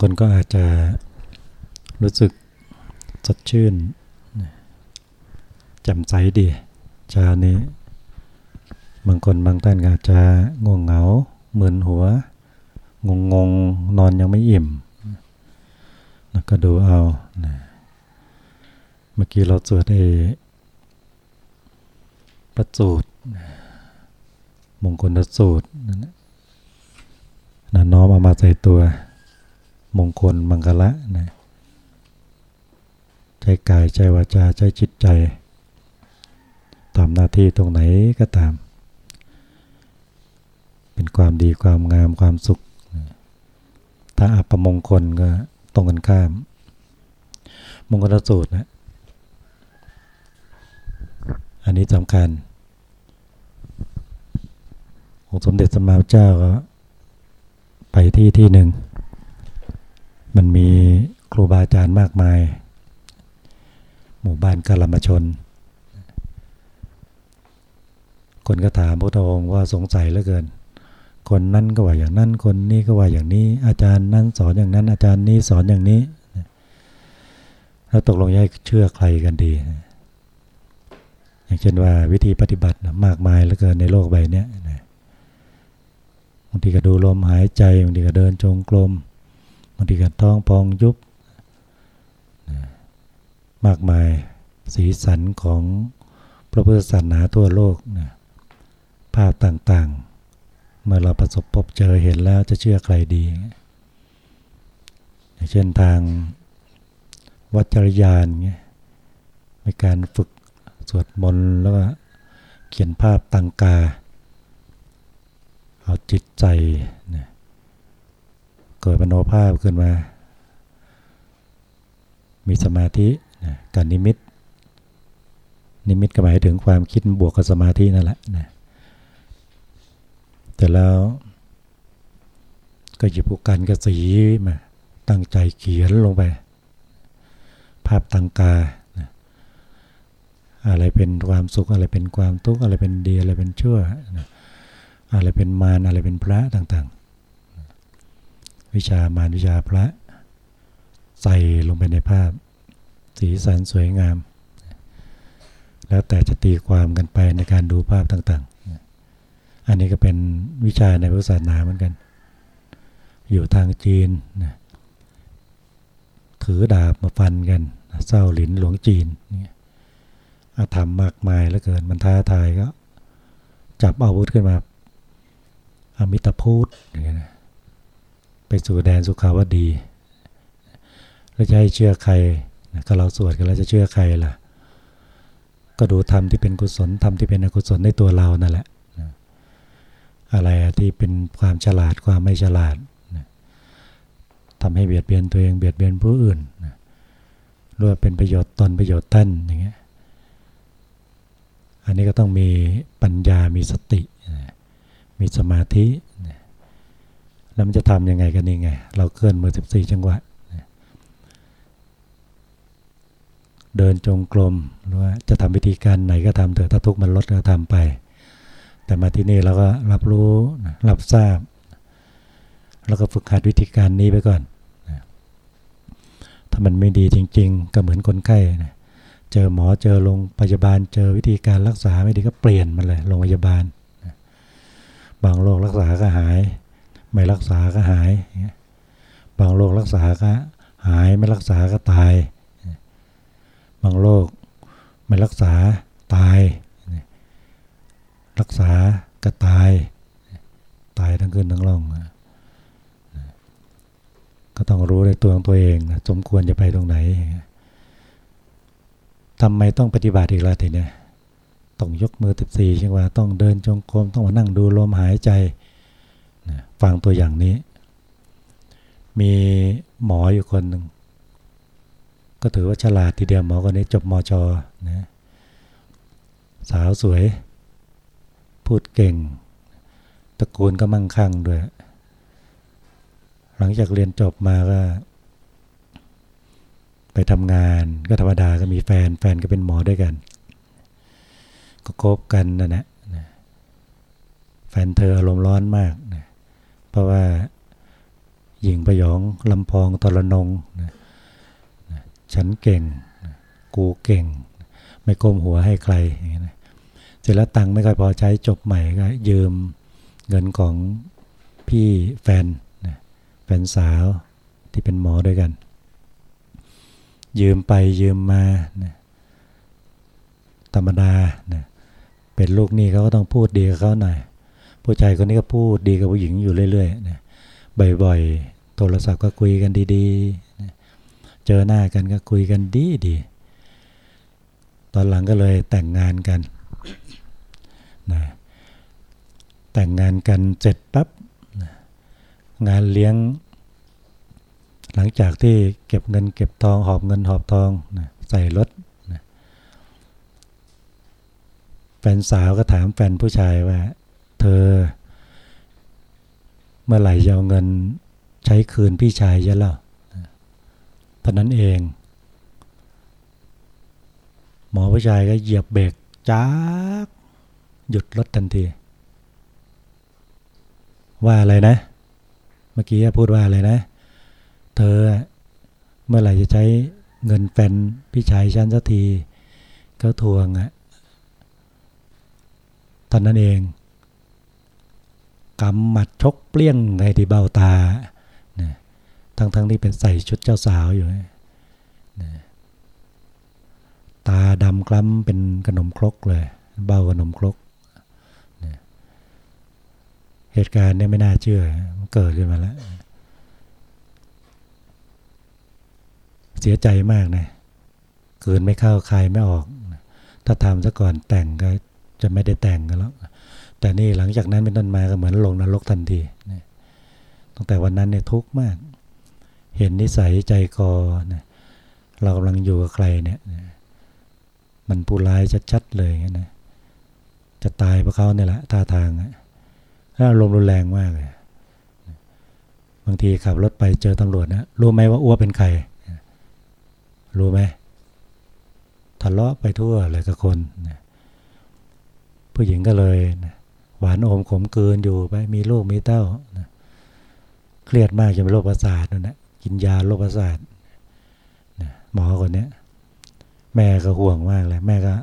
คนก็อาจจะรู้สึกสดชื่นแจ่มใสดีชานี้ บางคนบางท่านอาจจะง่วงเหงาเมึนหัว งงงนอนยังไม่อิ่ม แล้วก็ดูเอา เมื่อกี้เราสวดไอ้พระสูตรมงคลสูตรนั่นนะน้อมเอามาใส่ตัว มงคลมังกละนะใจกายใจวาจาใจจิตใจทำหน้าที่ตรงไหนก็ตาม เป็นความดีความงามความสุข ถ้าอัปมงคลก็ตรงกันข้าม มงคลสูตรนะอันนี้สำคัญองค์สมเด็จสมมาเจ้าก็ไปที่ที่หนึ่ง มันมีครูบาอาจารย์มากมาย หมู่บ้านกาลมชน คนก็ถามพระองค์ว่าสงสัยเหลือเกิน คนนั้นก็ว่าอย่างนั้นคนนี้ก็ว่าอย่างนี้ อาจารย์นั้นสอนอย่างนั้น อาจารย์นี้สอนอย่างนี้แล้วตกลงให้เชื่อใครกันดี อย่างเช่นว่าวิธีปฏิบัติมากมายเหลือเกินในโลกใบนี้บางทีก็ดูลมหายใจบางทีก็เดินจงกรมางทีก็ท้องพองยุบมากมายสีสันของพระพุทธศาสนาทั่วโลกนะภาพต่างๆ เมื่อเราประสบพบเจอเห็นแล้วจะเชื่อใครดี เช่นทางวัจรยานเงี้ยในการฝึกสวดมนต์แล้วก็เขียนภาพตังกา เอาจิตใจนะ เกิดมโนภาพขึ้นมา มีสมาธินะการนิมิต นิมิตก็หมายถึงความคิดบวกกับสมาธินั่นแหละนะแต่แล้วก็หยิบผูกกันกระสีมาตั้งใจเขียนลงไป ภาพตังกาอะไรเป็นความสุขอะไรเป็นความทุกข์อะไรเป็นดีอะไรเป็นชั่วอะไรเป็นมารอะไรเป็นพระต่างๆ วิชามารวิชาพระ ใส่ลงไปในภาพ สีสันสวยงาม แล้วแต่จะตีความกันไปในการดูภาพต่างๆ อันนี้ก็เป็นวิชาในพุทธศาสนาเหมือนกัน อยู่ทางจีนนะถือดาบมาฟันกันเศร้าหลินหลวงจีนนี่อาธรรมมากมายแล้วเกินมันท้าทายก็ จับอาวุธขึ้นมา อมิตรพูดอย่างเงี้ยนะ ไปสู่แดนสุขาวดีแล้วจะให้เชื่อใครนะก็เราสวดกันแล้วจะเชื่อใครล่ะ ก็ดูธรรมที่เป็นกุศลธรรมที่เป็นอกุศลในตัวเรานั่นแหละอะไรที่เป็นความฉลาดความไม่ฉลาดนะทำให้เบียดเบียนตัวเองเบียดเบียนผู้อื่นนะรวมเป็นประโยชน์ตนประโยชน์ท่านอย่างเงี้ย อันนี้ก็ต้องมีปัญญา มีสติ มีสมาธิ แล้วมันจะทำยังไงกันนี่ไง เราเคลื่อนมือ 14 จังหวะ เดินจงกรมหรือว่าจะทำวิธีการไหนก็ทำเถอะถ้าทุกข์มันลดก็ทำไป แต่มาที่นี่เราก็รับรู้รับทราบ แล้วก็ฝึกหัดวิธีการนี้ไปก่อนถ้ามันไม่ดีจริง ๆ ก็เหมือนคนไข้นะเจอหมอเจอโรงพยาบาลเจอวิธีการรักษาไม่ดีก็เปลี่ยนมันเลยโรงพยาบาล บางโรครักษาก็หาย ไม่รักษาก็หายบางโรครักษาก็หายไม่รักษาก็ตาย บางโรคไม่รักษาตาย รักษาก็ตาย ตายทั้งคืนทั้งล่องก็ต้องรู้ในตัวของตัวเองนะสมควรจะไปตรงไหนทำไมต้องปฏิบัติอีกล่ะทีเนี้ยต้องยกมือติบสี่ใช่ไหมต้องเดินจงกรมต้องมานั่งดูลมหายใจ ฟังตัวอย่างนี้ มีหมออยู่คนหนึ่ง ก็ถือว่าฉลาดทีเดียวหมอคนนี้จบมชนะสาวสวย พูดเก่ง ตระกูลก็มั่งคั่งด้วย หลังจากเรียนจบมาก็ ไปทำงานก็ธรรมดาก็มีแฟน แฟนก็เป็นหมอด้วยกัน ก็คบกันนั่นแหละแฟนเธออารมณ์ร้อนมากนะ เพราะว่าหญิงประยองลำพองตรนงนะฉันเก่งกูเก่ง ไม่ก้มหัวให้ใครอย่างนี้นะเสร็จแล้วตังค์ไม่ค่อยพอใช้จบใหม่ก็ยืมเงินของพี่แฟนนะแฟนสาวที่เป็นหมอด้วยกัน ยืมไปยืมมานะธรรมดานะเป็นลูกหนี้เขาก็ต้องพูดดีกับเขาหน่อย ผู้ชายคนนี้ก็พูดดีกับผู้หญิงอยู่เรื่อยๆนะบ่อยๆ โทรศัพท์ก็คุยกันดีๆนะเจอหน้ากันก็คุยกันดีดีตอนหลังก็เลยแต่งงานกันนะแต่งงานกันเสร็จปั๊บนะงานเลี้ยง หลังจากที่เก็บเงินเก็บทองหอบเงินหอบทองนะใส่รถนะแฟนสาวก็ถามแฟนผู้ชายว่า เธอ เมื่อไหร่จะเอาเงินใช้คืนพี่ชายจะเล่าตอนนั้นเอง หมอผู้ชายก็เหยียบเบรกจ้าหยุดรถทันที ว่าอะไรนะ เมื่อกี้พูดว่าอะไรนะ เธอเมื่อไหร่จะใช้เงินแฟนพี่ชายฉันสักทีเขาทวงอะตอนนั้นเอง กำหมัดชกเปลี่ยงในที่เบ้าตาทั้งๆทที่เป็นใส่ชุดเจ้าสาวอยู่ตาดำคล้ำเป็นขนมครกเลย เบ้าขนมครกเหตุการณ์นี้ไม่น่าเชื่อเกิดขึ้นมาแล้ว เสียใจมากนะเกินไม่เข้าใครไม่ออก ถ้าทำซะก่อนแต่งก็จะไม่ได้แต่งกันแล้ว แต่นี่หลังจากนั้นเป็นต้นมาก็เหมือนลงนรกทันทีนตั้งแต่วันนั้นเนี่ยทุกข์มาก เห็นนิสัยใจคอนะเรากำลังอยู่กับใครเนี่ยมันผู้ร้ายชัดๆเลยนะจะตายเพราะเขาเนี่ยแหละท่าทางถ้าอารมณ์รุนแรงมากเลยบางทีขับรถไปเจอตำรวจนะรู้ไหมว่าอ้วเป็นใครรู้ไหมทะเลาะไปทั่วเลยกับคนนะผู้หญิงก็เลยนะ หวานอมขมเกินอยู่ไปมีลูกมีเต้านะเครียดมากจะเป็นโรคประสาทนั่นแหละกินยาโรคประสาทนะหมอคนนี้แม่ก็ห่วงมากเลยแม่ก็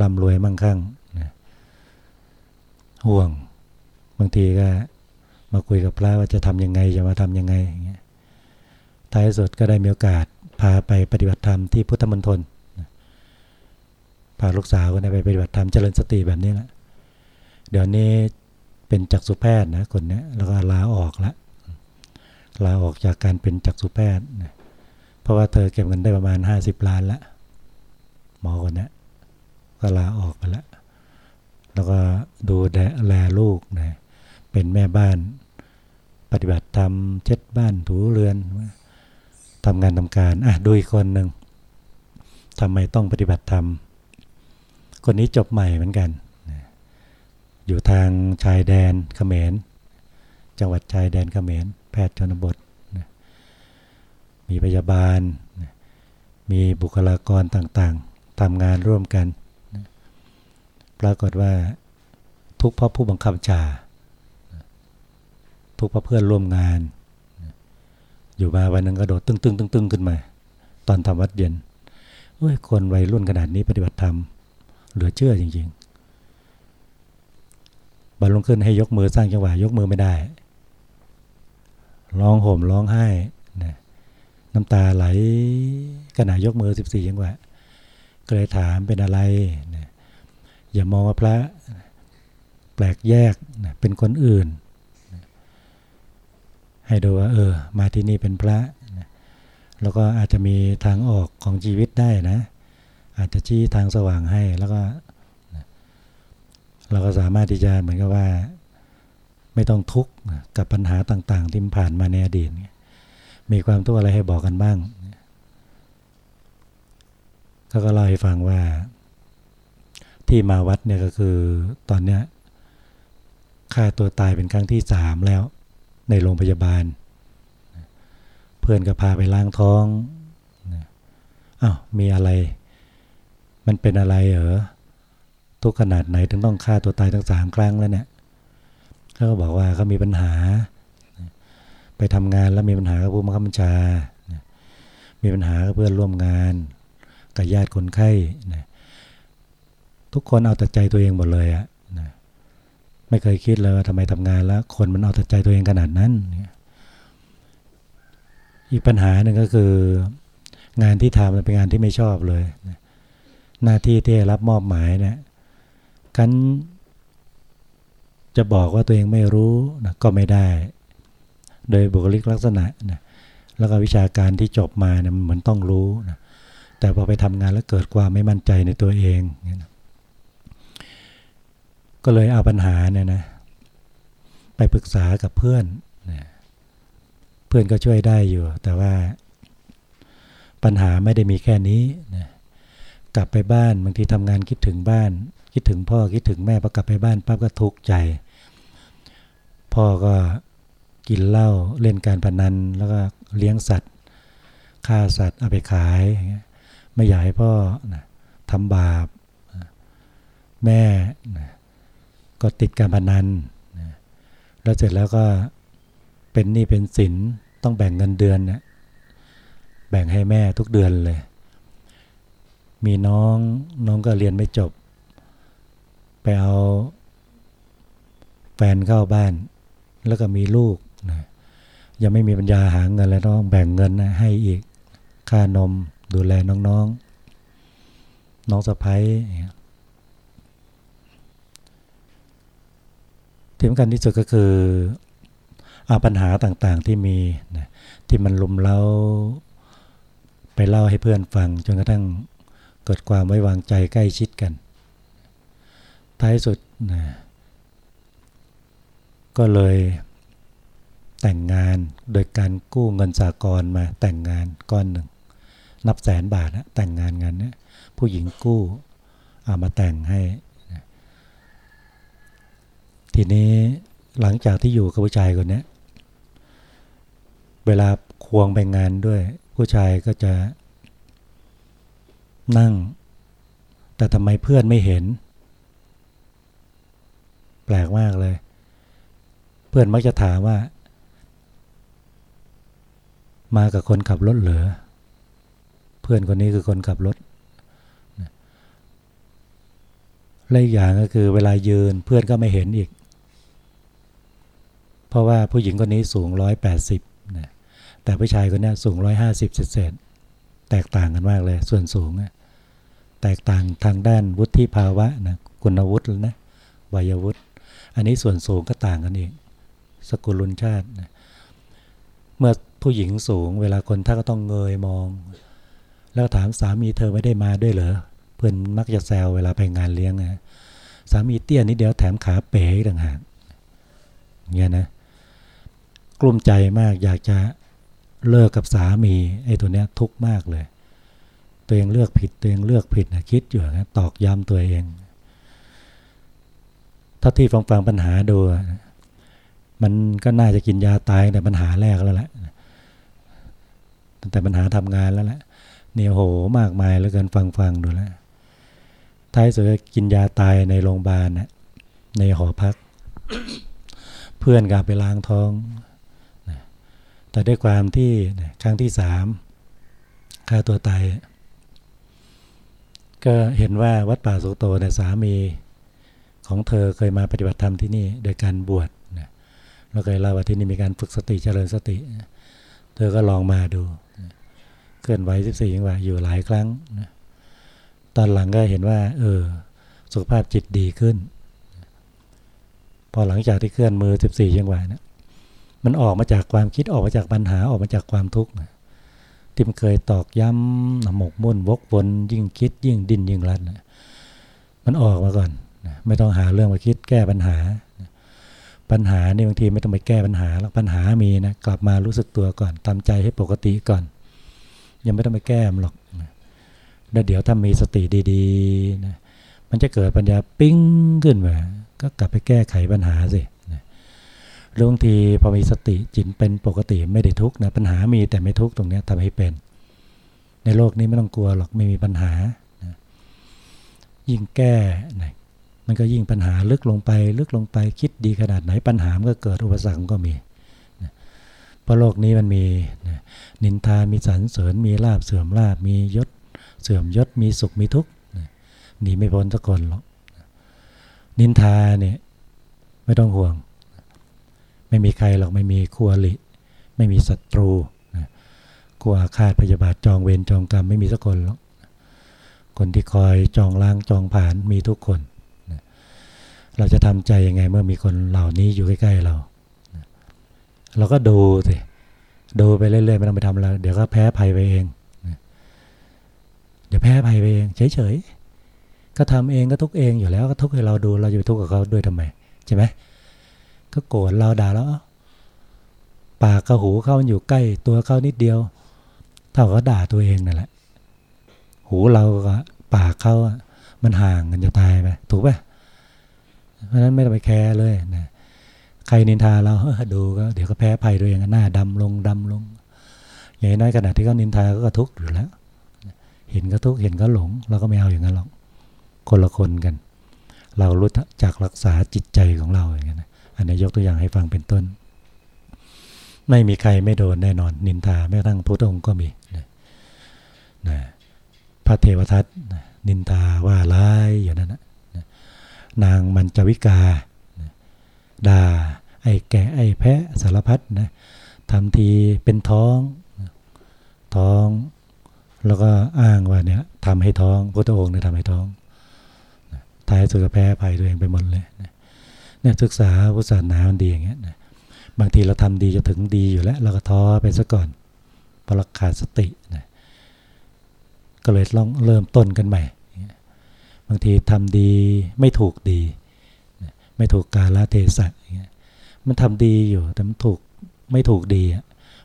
ร่ำรวยมั่งคั่งนะห่วง บางทีก็มาคุยกับพระว่าจะทำยังไงจะมาทำยังไงอย่างเงี้ยท้ายสุดก็ได้มีโอกาสพาไปปฏิบัติธรรมที่พุทธมณฑลพาลูกสาวคนนี้ไปปฏิบัติธรรมเจริญสติแบบนี้แหละ เดี๋ยวนี้เป็นจักษุแพทย์นะคนนี้แล้วก็ลาออกละลาออกจากการเป็นจักษุแพทย์เพราะว่าเธอเก็บเงินได้ประมาณห้าสิบล้านละหมอคนนี้ก็ลาออกไปแล้วแล้วก็ดูแลลูกนะเป็นแม่บ้านปฏิบัติธรรมเช็ดบ้านถูเรือนทำงานทำการอะดูอีกคนหนึ่งทำไมต้องปฏิบัติธรรมคนนี้จบใหม่เหมือนกัน อยู่ทางชายแดนเขมร จังหวัดชายแดนเขมร แพทย์ชนบท มีพยาบาล มีบุคลากรต่างๆทำงานร่วมกัน ปรากฏว่าทุกพ่อผู้บังคับบัญชาทุกพ่อเพื่อนร่วมงาน อยู่มาวันนึงกระโดดตึ้งตึ้งตึ้งตึ้งขึ้นมา ตอนทำวัดเย็นเฮ้ยคนวัยรุ่นขนาดนี้ปฏิบัติธรรมเหลือเชื่อจริง ๆ บันลงขึ้นให้ยกมือสร้างจังหวะยกมือไม่ได้ร้องห่มร้องไห้นะน้ำตาไหลขณะยกมือสิบสี่จังหวะก็เลยถามเป็นอะไรนะอย่ามองว่าพระแปลกแยกนะเป็นคนอื่นนะให้ดูว่าเออ มาที่นี่เป็นพระนะแล้วก็อาจจะมีทางออกของชีวิตได้นะ อาจจะชี้ทางสว่างให้ แล้วก็ เราก็สามารถที่จะเหมือนกับว่า ไม่ต้องทุกข์กับปัญหาต่างๆ ที่ผ่านมาในอดีตมีความทุกข์อะไรให้บอกกันบ้างเขาก็เล่าให้ฟังว่า ที่มาวัดเนี่ยก็คือตอนเนี้ยฆ่าตัวตายเป็นครั้งที่สามแล้ว ในโรงพยาบาล เพื่อนก็พาไปล้างท้องอ้าวมีอะไร มันเป็นอะไรเหรอ ทุกขนาดไหนถึงต้องฆ่าตัวตายทั้งสามครั้งแล้วเนี่ยเขาก็บอกว่าเขามีปัญหา ไปทำงานแล้วมีปัญหากับผู้บังคับบัญชา มีปัญหากับเพื่อนร่วมงานกับญาติคนไข้นะทุกคนเอาแต่ใจตัวเองหมดเลยอะนะไม่เคยคิดเลยว่าทำไมทำงานแล้ว คนมันเอาแต่ใจตัวเองขนาดนั้น อีกปัญหาหนึ่งก็คืองานที่ทำเป็นงานที่ไม่ชอบเลย หน้าที่ที่รับมอบหมายเนี่ย กันจะบอกว่าตัวเองไม่รู้นะก็ไม่ได้ โดยบุคลิกลักษณะนะแล้วก็วิชาการที่จบมาเนี่ยมันเหมือนต้องรู้นะแต่พอไปทำงานแล้วเกิดความไม่มั่นใจในตัวเองนะก็เลยเอาปัญหาเนี่ยนะไปปรึกษากับเพื่อนนะเพื่อนก็ช่วยได้อยู่ แต่ว่าปัญหาไม่ได้มีแค่นี้นะ กลับไปบ้านบางทีทำงานคิดถึงบ้าน คิดถึงพ่อคิดถึงแม่พอกลับไปบ้านปั๊บก็ทุกข์ใจ พ่อก็กินเหล้าเล่นการพนันแล้วก็เลี้ยงสัตว์ฆ่าสัตว์เอาไปขายไม่อยากให้พ่อนะทำบาป แม่นะก็ติดการพนันนะแล้วเสร็จแล้วก็เป็นหนี้เป็นสินต้องแบ่งเงินเดือนนะแบ่งให้แม่ทุกเดือนเลย มีน้องน้องก็เรียนไม่จบ ไปเอาแฟนเข้าบ้าน แล้วก็มีลูกนะยังไม่มีปัญญาหาเงินแล้วต้องแบ่งเงินนะให้อีกค่านมดูแลน้องๆน้องสะพ้ายที่สำคัญที่สุดก็คือเอาปัญหาต่างๆที่มีนะที่มันลุมเล้าไปเล่าให้เพื่อนฟังจนกระทั่ง เกิดความไว้วางใจใกล้ชิดกัน ท้ายสุดนะก็เลยแต่งงานโดยการกู้เงินสากลมาแต่งงานก้อนหนึ่ง นับแสนบาทนะแต่งงานงานนี้ผู้หญิงกู้เอามาแต่งให้ ทีนี้หลังจากที่อยู่กับผู้ชายคนนี้เวลาควงไปงานด้วย ผู้ชายก็จะ นั่ง แต่ทำไมเพื่อนไม่เห็น แปลกมากเลย เพื่อนมักจะถามว่า มากับคนขับรถเหรอเพื่อนคนนี้คือคนขับรถและอีกอย่างก็คือเวลายืนเพื่อนก็ไม่เห็นอีก เพราะว่าผู้หญิงคนนี้สูงร้อยแปดสิบแต่ผู้ชายคนนี้สูงร้อยห้าสิบเศษ แตกต่างกันมากเลย ส่วนสูงแตกต่างทางด้านวุฒิภาวะนะคุณวุฒินะวัยวุฒิอันนี้ส่วนสูงก็ต่างกันอีกสกุลุนชาตินะเมื่อผู้หญิงสูง เวลาคนท่าก็ต้องเงยมอง แล้วถามสามีเธอไม่ได้มาด้วยเหรอเพื่อนมักจะแซวเวลาไปงานเลี้ยงนะสามีเตี้ยนิดเดียวแถมขาเป๋ต่างหากเงี้ยนะกลุ้มใจมากอยากจะ เลิกกับสามีไอ้ตัวเนี้ยทุกข์มากเลย ตัวเองเลือกผิดตัวเองเลือกผิดนะคิดอยู่นะตอกย้ำตัวเอง ถ้าที่ฟังฟังปัญหาดูมันก็น่าจะกินยาตายแต่ปัญหาแรกแล้วแหละแต่ปัญหาทำงานแล้วแหละเนี่ยโหมากมายแล้วกันฟังฟังดูแลท้ายสุดกินยาตายในโรงพยาบาลนะในหอพัก เพื่อนกลับไปล้างท้อง แต่ด้วยความที่ครั้งที่สามฆ่าตัวตายก็เห็นว่าวัดป่าสุโตเนี่ยสามีของเธอเคยมาปฏิบัติธรรมที่นี่โดยการบวชนะแล้วเคยเล่าว่าที่นี่มีการฝึกสติเจริญสติ เธอก็ลองมาดู เคลื่อนไหว14จังหวะอยู่หลายครั้งนะตอนหลังก็เห็นว่า เออ สุขภาพจิตดีขึ้น พอหลังจากที่เคลื่อนมือ14จังหวะนะ มันออกมาจากความคิดออกมาจากปัญหาออกมาจากความทุกข์ที่มันเคยตอกย้ำหมกมุ่นวกวนยิ่งคิด ยิ่งดิ้นยิ่งรัดนมันออกมาก่อนไม่ต้องหาเรื่องมาคิดแก้ปัญหา ปัญหานี่บางทีไม่ต้องไปแก้ปัญหาแล้วปัญหามีนะกลับมารู้สึกตัวก่อนทำใจให้ปกติก่อน ยังไม่ต้องไปแก้มหรอกแล้วเดี๋ยวถ้ามีสติดีๆนะมันจะเกิดปัญญาปิ้งขึ้นมาก็กลับไปแก้ไขปัญหาสิ นะบางทีพอมีสติจิตเป็นปกติไม่ได้ทุกข์นะปัญหามีแต่ไม่ทุกข์ตรงนี้ทำให้เป็น ในโลกนี้ไม่ต้องกลัวหรอกไม่มีปัญหานะยิ่งแก้นะมันก็ยิ่งปัญหาลึกลงไป ลึกลงไปคิดดีขนาดไหนปัญหามันก็เกิดอุปสรรคก็มีนะเพราะโลกนี้มันมีนินทามีสรรเสริญมีลาบเสื่อมลาบมียศ เสื่อมยศมีสุขมีทุกข์หนีไม่พ้นสักคนหรอกนินทาเนี่ยไม่ต้องห่วง ไม่มีใครหรอกไม่มีคู่อริไม่มีศัตรูกลัวคาดพยาบาทจองเวรจองกรรมไม่มีสักคนหรอกคนที่คอยจองล้างจองผ่านมีทุกคนเราจะทำใจยังไงเมื่อมีคนเหล่านี้อยู่ใกล้ๆเราเราก็ดูสิดูไปเรื่อยๆไม่ต้องไปทำอะไรเดี๋ยวก็แพ้ภัยไปเองเดี๋ยวแพ้ภัยไปเองเฉยๆก็ทำเองก็ทุกเองอยู่แล้วก็ทุกให้เราดูเราจะไปทุกกับเขาด้วยทำไมใช่ไหม ก็โกรธเราด่าแล้วปากกับหูเขาอยู่ใกล้ตัวเขานิดเดียว เท่ากับด่าตัวเองนั่นแหละ หูเรากับปากเขามันห่างกันจะตายไปถูกป่ะเพราะนั้นไม่ต้องไปแคร์เลยนะใครนินทาเราดูก็เดี๋ยวก็แพ้ภัยตัวเองหน้าดำลงดำลง อย่างน้อยขนาดที่เขานินทาก็ทุกข์อยู่แล้ว เห็นก็ทุกข์เห็นก็หลง เราก็ไม่เอาอย่างนั้นหรอกคนละคนกัน เรารู้จักรักษาจิตใจของเราอย่างนี้น อันนี้ยกตัวอย่างให้ฟังเป็นต้น ไม่มีใครไม่โดนแน่นอน นินทาแม้กระทั่งพระองค์ก็มีนะนะพระเทวทัตนินทาว่าร้ายอย่างนั้นนะนางมันจวิกาด่าไอ้แก่ไอ้แพะสารพัดนะทำทีเป็นท้อง ท้อง แล้วก็อ้างว่าเนี่ยทำให้ท้องพระองค์เนี่ยทำให้ท้องท้ายสุดก็แพ้ภัยตัวเองไปหมดเลย เนี่ยศึกษาพุทธศาสนามันดีอย่างเงี้ยนะบางทีเราทำดีจะถึงดีอยู่แล้ว เราก็ท้อไปซะก่อนพอเราขาดสตินะก็เลยลองเริ่มต้นกันใหม่ บางทีทำดีไม่ถูกดี ไม่ถูกกาลเทศะมันทำดีอยู่แต่มันถูกไม่ถูกดี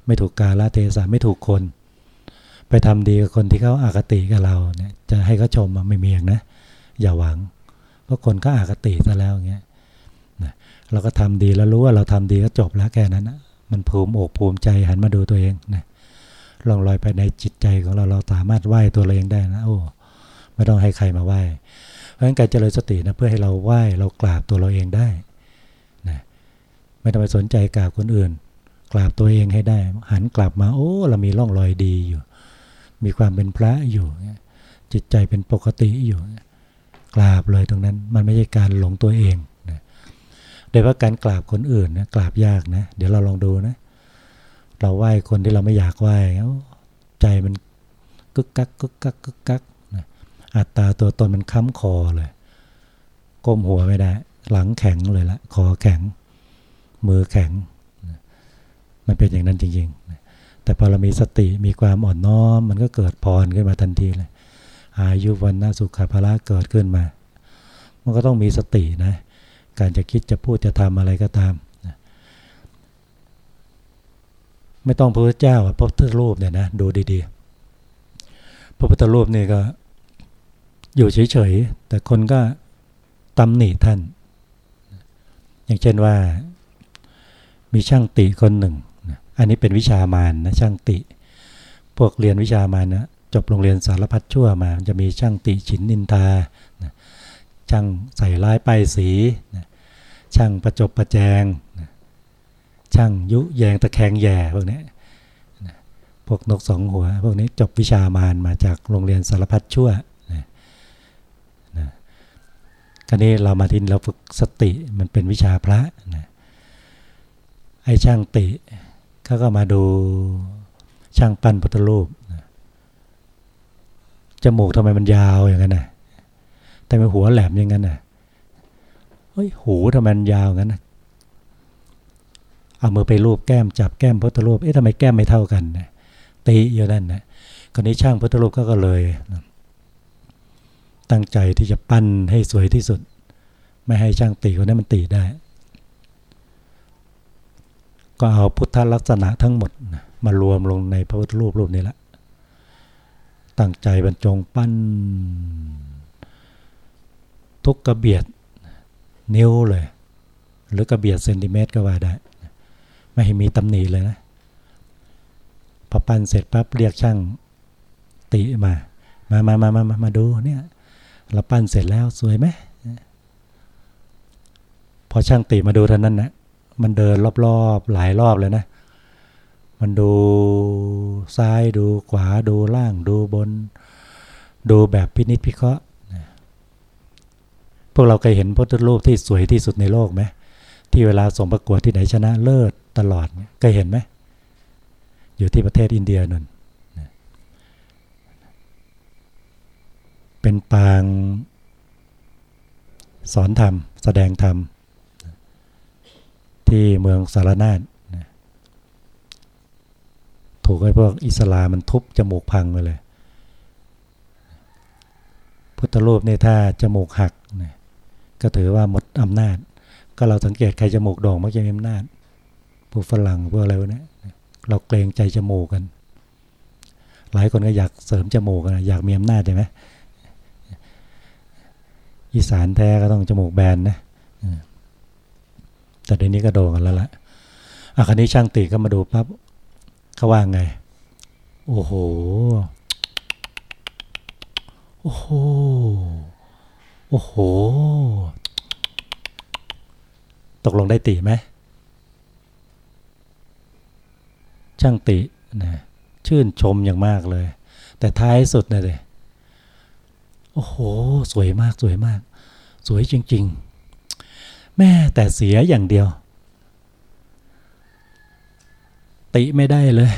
ไม่ถูกกาลเทศะไม่ถูกคน ไปทำดีกับคนที่เขาอากติกับเราเนี่ยจะให้เขาชมไม่มีอย่างนะ อย่าหวังเพราะคนก็อากติซะแล้วเงี้ย เราก็ทำดีแล้วรู้ว่าเราทำดีก็จบแล้วแค่นั้นนะมันภูมิอกภูมิใจหันมาดูตัวเองนะลองลอยไปในจิตใจของเราเราสามารถไหว้ตัวเราเองได้นะโอ้ไม่ต้องให้ใครมาไหว้เพราะฉะนั้นการเจริญสตินะเพื่อให้เราไหว้เรากราบตัวเราเองได้นะไม่ต้องไปสนใจกราบคนอื่น กราบตัวเองให้ได้ หันกลับมาโอ้ เรามีร่องรอยดีอยู่ มีความเป็นพระอยู่ จิตใจเป็นปกติอยู่ กราบเลยตรงนั้น มันไม่ใช่การหลงตัวเอง โดยว่าการกราบคนอื่นนะกราบยากนะ เดี๋ยวเราลองดูนะ เราไหว้คนที่เราไม่อยากไหว้ใจมันกึกกักกึกกักกึกกักอัตตาตัวตนมันค้ำคอเลยก้มหัวไม่ได้ หลังแข็งเลยละคอแข็ง มือแข็ง มันเป็นอย่างนั้นจริงๆ แต่พอเรามีสติมีความอ่อนน้อม มันก็เกิดพรขึ้นมาทันทีเลยอายุวันนาสุขภาระเกิดขึ้นมา มันก็ต้องมีสตินะ การจะคิดจะพูดจะทำอะไรก็ตามไม่ต้องพระพุทธเจ้าพระพุทธรูปเนี่ยนะดูดีๆ พระพุทธรูปนี่ก็อยู่เฉยๆ แต่คนก็ตำหนิท่าน อย่างเช่นว่ามีช่างติคนหนึ่ง อันนี้เป็นวิชามานนะช่างติ พวกเรียนวิชามานนะจบโรงเรียนสารพัดชั่วมา จะมีช่างติฉินนินทา ช่างใส่ร้ายป้ายสี ช่างประจบประแจง ช่างยุแยงตะแคงแย่พวกนี้พวกนกสองหัว พวกนี้จบวิชามานมาจากโรงเรียนสารพัดชั่วคราวนี้เรามาทินเราฝึกสติมันเป็นวิชาพระนะไอ้ช่างติเขาก็มาดูช่างปั้นพุทธรูปนะจมูกทำไมมันยาวอย่างนั้นนะแต่ไม่หัวแหลมอย่างนั้นนะเฮ้ยหูทำไมมันยาวงั้นนะเอามือไปรูปแก้มจับแก้มพุทธรูปเอ๊ะทำไมแก้มไม่เท่ากันนะตีอยู่นั่นนะคนนี้ช่างพุทธรูปก็เลย ตั้งใจที่จะปั้นให้สวยที่สุด ไม่ให้ช่างตีคนนั้นมันตีได้ ก็เอาพุทธลักษณะทั้งหมดมารวมลงในพระพุทธรูปรูปนี้ละตั้งใจบรรจงปั้น ทุกกระเบียด นิ้วเลย หรือกระเบียดเซนติเมตรก็ว่าได้ ไม่ให้มีตำหนิเลยนะ พอปั้นเสร็จปั๊บเรียกช่างตีมา มามามามามามาดูเนี่ยเราปั้นเสร็จแล้วสวยไหมพอช่างตีมาดูท่านนั้นนะมันเดินรอบๆหลายรอบเลยนะ มันดูซ้ายดูขวาดูล่างดูบน ดูแบบพินิจพิเคราะห์ วกเราเคยเห็นพุทธรูปที่สวยที่สุดในโลกไหมที่เวลาส่งประกวดที่ไหนชนะเลิศตลอดเคยเห็นไหมอยู่ที่ประเทศอินเดียนั่นเป็นปางสอนธรรม แสดงธรรม ที่เมืองสารนาฏถูกไอ้พวกอิสลามมันทุบจมูกพังไปเลย พุทธรูปนี่ถ้าจมูกหัก ก็ถือว่าหมดอำนาจ ก็เราสังเกตใครจมูกโด่งมักจะมีอำนาจพวกฝรั่งพวกอะไรวะเนี่ยเราเกรงใจจมูกกัน หลายคนก็อยากเสริมจมูกกันอยากมีอำนาจใช่ไหมอีสานแท้ก็ต้องจมูกแบนนะแต่เดี๋ยวนี้ก็โด่งกันแล้วล่ะอาคันนี้ช่างตีก็มาดูปั๊บเขาว่าไง โอ้โห โอ้โห โอ้โห ตกลงได้ตีไหม ช่างตินะชื่นชมอย่างมากเลย แต่ท้ายสุดนะเลยโอ้โห สวยมากสวยมาก สวยจริง ๆ แม่แต่เสียอย่างเดียว ติไม่ได้เลย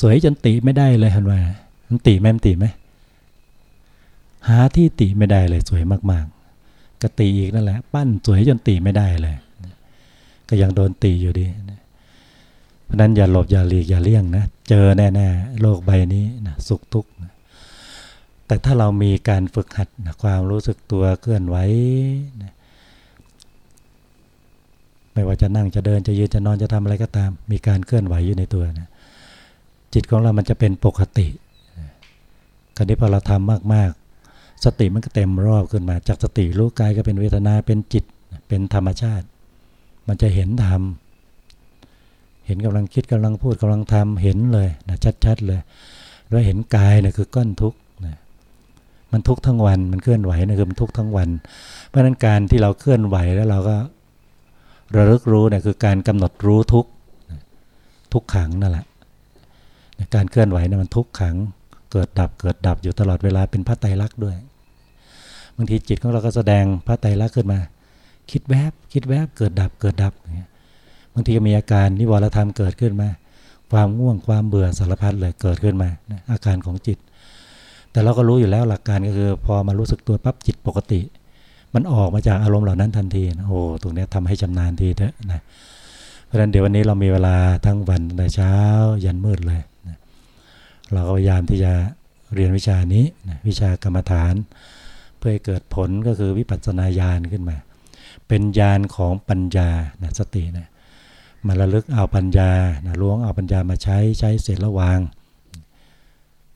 สวยจนติไม่ได้เลยฮันว่ามันติแม่มติไหม หาที่ติไม่ได้เลยสวยมากๆก็ติอีกนั่นแหละ ปั้นสวยจนติไม่ได้เลย ก็ยังโดนตีอยู่ดีเพราะนั้นอย่าหลบอย่าหลีกอย่าเลี่ยงนะ เจอแน่ๆโลกใบนี้นะสุขทุกข์แต่ถ้าเรามีการฝึกหัดนะความรู้สึกตัวเคลื่อนไหวนะไม่ว่าจะนั่งจะเดินจะยืนจะนอนจะทำอะไรก็ตาม มีการเคลื่อนไหวอยู่ในตัวนะจิตของเรามันจะเป็นปกติคราวนี้พอเราทำมาก สติมันก็เต็มรอบขึ้นมา จากสติรู้กายก็เป็นเวทนาเป็นจิตเป็นธรรมชาติ มันจะเห็นธรรมเห็นกำลังคิดกำลังพูดกำลังทำเห็นเลยนะชัดๆเลย แล้วเห็นกายเนะคือก้อนทุกข์นะมันทุกข์ทั้งวันมันเคลื่อนไหวนะคือมันทุกข์ทั้งวัน เพราะฉะนั้นการที่เราเคลื่อนไหวแล้วเราก็ระลึกรู้เนี่ยคือการกำหนดรู้ทุกทุกขังนั่นแหละการเคลื่อนไหวเนี่ยมันทุกขังเกิดดับเกิดดับอยู่ตลอดเวลาเป็นพระไตรลักษณ์ด้วย บางทีจิตของเราก็แสดงพระไตรลักษณ์ขึ้นมา คิดแวบคิดแวบเกิดดับเกิดดับบางทีก็มีอาการนิวรธรรมเกิดขึ้นมา ความง่วงความเบื่อสารพัดเลยเกิดขึ้นมาอาการของจิต แต่เราก็รู้อยู่แล้วหลักการก็คือ พอมารู้สึกตัวปั๊บจิตปกติ มันออกมาจากอารมณ์เหล่านั้นทันทีโอ้ตรงนี้ทำให้ชำนาญทีเถอะนะเพราะฉะนั้นเดี๋ยววันนี้เรามีเวลาทั้งวันแต่เช้ายันมืดเลยนะเราก็พยายามที่จะเรียนวิชานี้นะวิชากรรมฐานเพื่อให้เกิดผลก็คือวิปัสสนาญาณขึ้นมา เป็นญาณของปัญญานะสตินะมาระลึกเอาปัญญานะล้วงเอาปัญญามาใช้ใช้เสร็จแล้วาง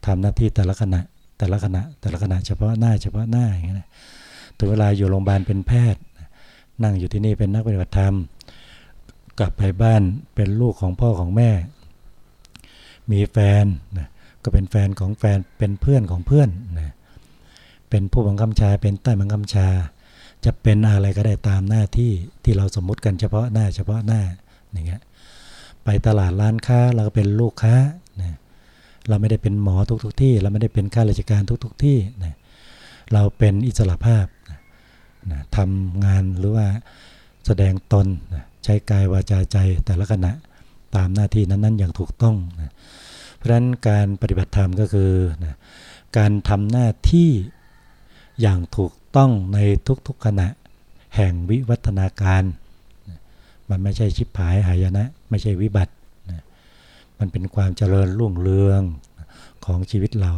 ทำหน้าที่แต่ละขณะแต่ละขณะแต่ละขณะเฉพาะหน้าเฉพาะหน้าอย่างเงี้ยถึงเวลาอยู่โรงพยาบาลเป็นแพทย์ นั่งอยู่ที่นี่เป็นนักปฏิบัติธรรม กลับไปบ้านเป็นลูกของพ่อของแม่ มีแฟนนะก็เป็นแฟนของแฟนเป็นเพื่อนของเพื่อนนะ เป็นผู้บังคับชาเป็นใต้บังคับชา จะเป็นอะไรก็ได้ตามหน้าที่ที่เราสมมุติกันเฉพาะหน้าเฉพาะหน้าอย่างเงี้ยไปตลาดร้านค้าเราก็เป็นลูกค้านะเราไม่ได้เป็นหมอทุกทุกที่ เราไม่ได้เป็นข้าราชการทุกทุกที่นะเราเป็นอิสระภาพนะทำงานหรือว่าแสดงตนนะใช้กายวาจาใจแต่ละขณะตามหน้าที่นั้นๆ อย่างถูกต้องนะเพราะฉะนั้นการปฏิบัติธรรมก็คือนะการทำหน้าที่ อย่างถูกต้องในทุกๆขณะ แห่งวิวัฒนาการ มันไม่ใช่ชิบหายหายนะ ไม่ใช่วิบัติ มันเป็นความเจริญรุ่งเรืองของชีวิตเรา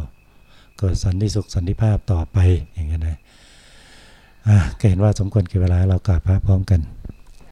เกิดสันติสุขสันติภาพต่อไปอย่างนี้นะอะก็เห็นว่าสมควรกี่เวลาเรากราบพระพร้อมกัน